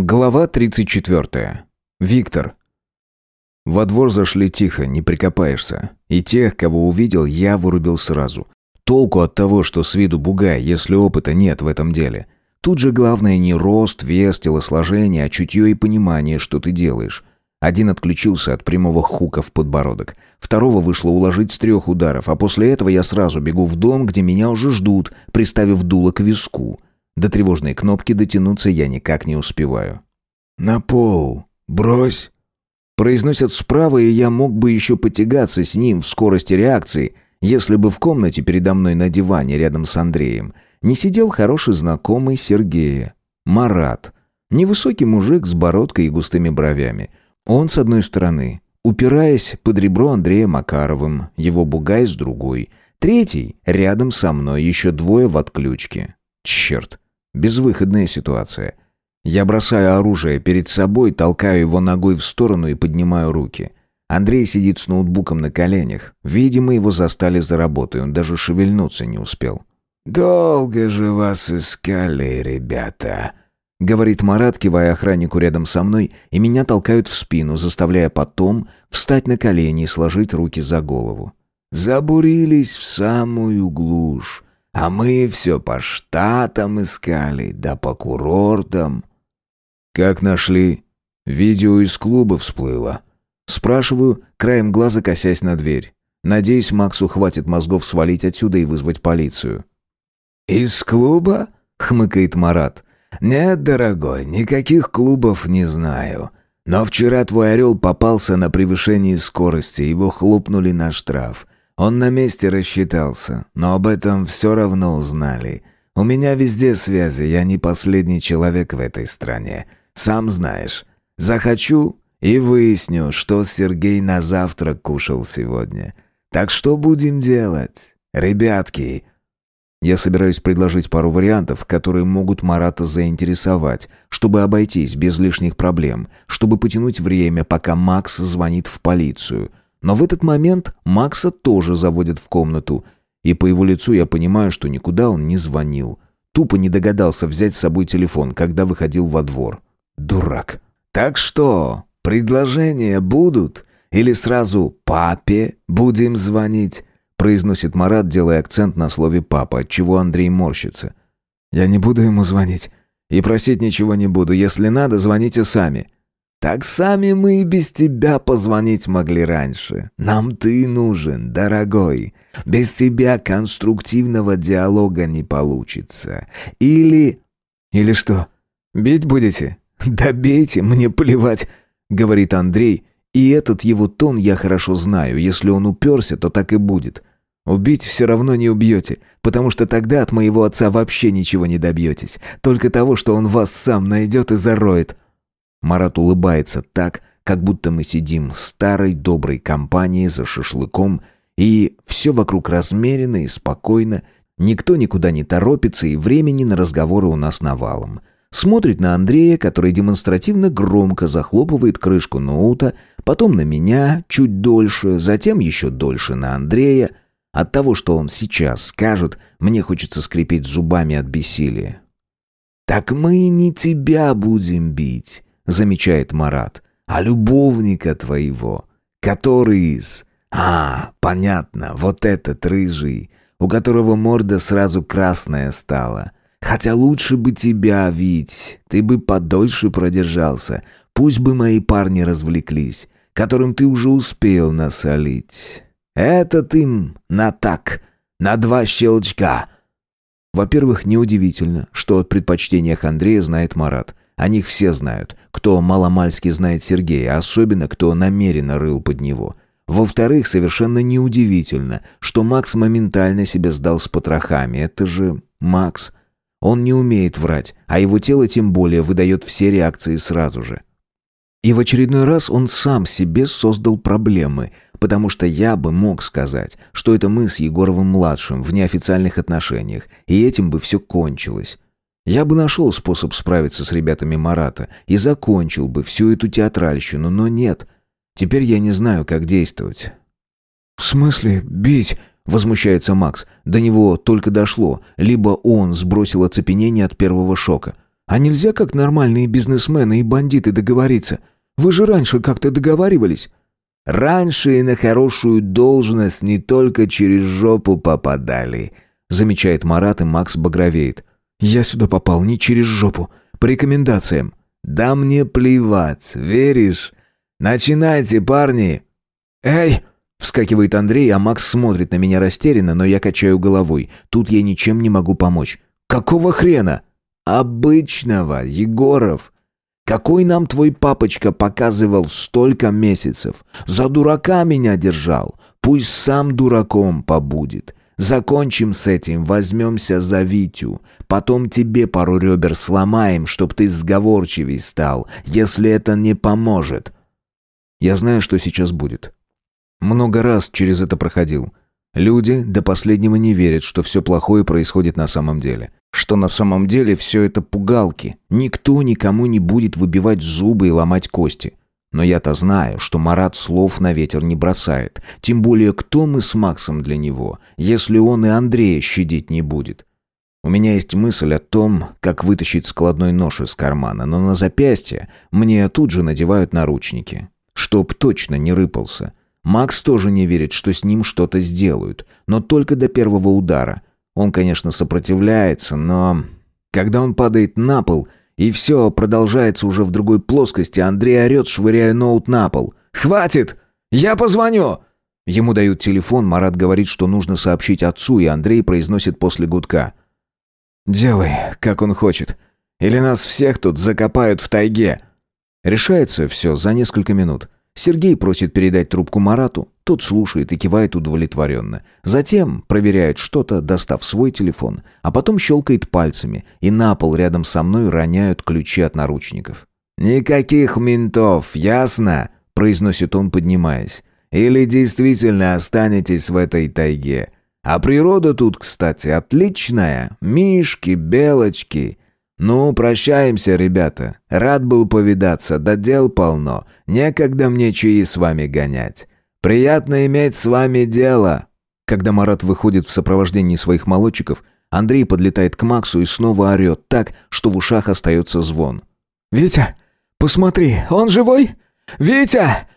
Глава 34. Виктор. Во двор зашли тихо, не прикопаешься. И тех, кого увидел, я вырубил сразу. Толку от того, что с виду бугай, если опыта нет в этом деле. Тут же главное не рост, вес, телосложение, а чутье и понимание, что ты делаешь. Один отключился от прямого хука в подбородок. Второго вышло уложить с трех ударов, а после этого я сразу бегу в дом, где меня уже ждут, приставив дуло к виску. До тревожной кнопки дотянуться я никак не успеваю. «На пол! Брось!» Произносят справа, и я мог бы еще потягаться с ним в скорости реакции, если бы в комнате передо мной на диване рядом с Андреем не сидел хороший знакомый Сергея. Марат. Невысокий мужик с бородкой и густыми бровями. Он с одной стороны, упираясь под ребро Андрея Макаровым, его бугай с другой. Третий, рядом со мной, еще двое в отключке. Черт, Безвыходная ситуация. Я бросаю оружие перед собой, толкаю его ногой в сторону и поднимаю руки. Андрей сидит с ноутбуком на коленях. Видимо, его застали за работой, он даже шевельнуться не успел. «Долго же вас искали, ребята», — говорит Марат, кивая охраннику рядом со мной, и меня толкают в спину, заставляя потом встать на колени и сложить руки за голову. «Забурились в самую глушь. А мы все по штатам искали, да по курортам. Как нашли? Видео из клуба всплыло. Спрашиваю, краем глаза косясь на дверь. Надеюсь, Максу хватит мозгов свалить отсюда и вызвать полицию. «Из клуба?» — хмыкает Марат. «Нет, дорогой, никаких клубов не знаю. Но вчера твой орел попался на превышении скорости, его хлопнули на штраф. Он на месте рассчитался, но об этом все равно узнали. У меня везде связи, я не последний человек в этой стране. Сам знаешь. Захочу и выясню, что Сергей на завтрак кушал сегодня. Так что будем делать, ребятки?» Я собираюсь предложить пару вариантов, которые могут Марата заинтересовать, чтобы обойтись без лишних проблем, чтобы потянуть время, пока Макс звонит в полицию – но в этот момент Макса тоже заводят в комнату, и по его лицу я понимаю, что никуда он не звонил. Тупо не догадался взять с собой телефон, когда выходил во двор. Дурак. «Так что, предложения будут? Или сразу папе будем звонить?» произносит Марат, делая акцент на слове «папа», отчего Андрей морщится. «Я не буду ему звонить. И просить ничего не буду. Если надо, звоните сами». Так сами мы и без тебя позвонить могли раньше. Нам ты нужен, дорогой. Без тебя конструктивного диалога не получится. Или... Или что? Бить будете? Да бейте, мне плевать, говорит Андрей. И этот его тон я хорошо знаю. Если он уперся, то так и будет. Убить все равно не убьете, потому что тогда от моего отца вообще ничего не добьетесь. Только того, что он вас сам найдет и зароет. Марат улыбается так, как будто мы сидим в старой доброй компании за шашлыком, и все вокруг размеренно и спокойно, никто никуда не торопится, и времени на разговоры у нас навалом. Смотрит на Андрея, который демонстративно громко захлопывает крышку ноута, потом на меня чуть дольше, затем еще дольше на Андрея. От того, что он сейчас скажет, мне хочется скрипеть зубами от бессилия. «Так мы не тебя будем бить замечает Марат, а любовника твоего, который из... А, понятно, вот этот рыжий, у которого морда сразу красная стала. Хотя лучше бы тебя, Вить, ты бы подольше продержался. Пусть бы мои парни развлеклись, которым ты уже успел насолить. Этот им на так, на два щелчка. Во-первых, неудивительно, что о предпочтениях Андрея знает Марат. О них все знают, кто маломальски знает Сергея, особенно кто намеренно рыл под него. Во-вторых, совершенно неудивительно, что Макс моментально себя сдал с потрохами. Это же Макс. Он не умеет врать, а его тело тем более выдает все реакции сразу же. И в очередной раз он сам себе создал проблемы, потому что я бы мог сказать, что это мы с Егоровым-младшим в неофициальных отношениях, и этим бы все кончилось. Я бы нашел способ справиться с ребятами Марата и закончил бы всю эту театральщину, но нет. Теперь я не знаю, как действовать. «В смысле бить?» — возмущается Макс. До него только дошло. Либо он сбросил оцепенение от первого шока. А нельзя как нормальные бизнесмены и бандиты договориться? Вы же раньше как-то договаривались». «Раньше и на хорошую должность не только через жопу попадали», замечает Марат, и Макс багровеет. «Я сюда попал не через жопу, по рекомендациям». «Да мне плевать, веришь? Начинайте, парни!» «Эй!» — вскакивает Андрей, а Макс смотрит на меня растерянно, но я качаю головой. Тут я ничем не могу помочь. «Какого хрена?» «Обычного, Егоров. Какой нам твой папочка показывал столько месяцев? За дурака меня держал. Пусть сам дураком побудет. Закончим с этим, возьмемся за Витю. Потом тебе пару ребер сломаем, чтоб ты сговорчивей стал, если это не поможет». Я знаю, что сейчас будет. Много раз через это проходил. Люди до последнего не верят, что все плохое происходит на самом деле. Что на самом деле все это пугалки. Никто никому не будет выбивать зубы и ломать кости. Но я-то знаю, что Марат слов на ветер не бросает. Тем более, кто мы с Максом для него, если он и Андрея щадить не будет. У меня есть мысль о том, как вытащить складной нож из кармана, но на запястье мне тут же надевают наручники. Чтоб точно не рыпался. Макс тоже не верит, что с ним что-то сделают, но только до первого удара. Он, конечно, сопротивляется, но... Когда он падает на пол, и все продолжается уже в другой плоскости, Андрей орет, швыряя ноут на пол. «Хватит! Я позвоню!» Ему дают телефон, Марат говорит, что нужно сообщить отцу, и Андрей произносит после гудка. «Делай, как он хочет. Или нас всех тут закопают в тайге». Решается все за несколько минут. Сергей просит передать трубку Марату, тот слушает и кивает удовлетворенно. Затем проверяет что-то, достав свой телефон, а потом щелкает пальцами, и на пол рядом со мной роняют ключи от наручников. «Никаких ментов, ясно?» – произносит он, поднимаясь. «Или действительно останетесь в этой тайге. А природа тут, кстати, отличная. Мишки, белочки. «Ну, прощаемся, ребята. Рад был повидаться, да дел полно. Некогда мне чаи с вами гонять. Приятно иметь с вами дело». Когда Марат выходит в сопровождении своих молодчиков, Андрей подлетает к Максу и снова орет так, что в ушах остается звон. «Витя, посмотри, он живой? Витя!»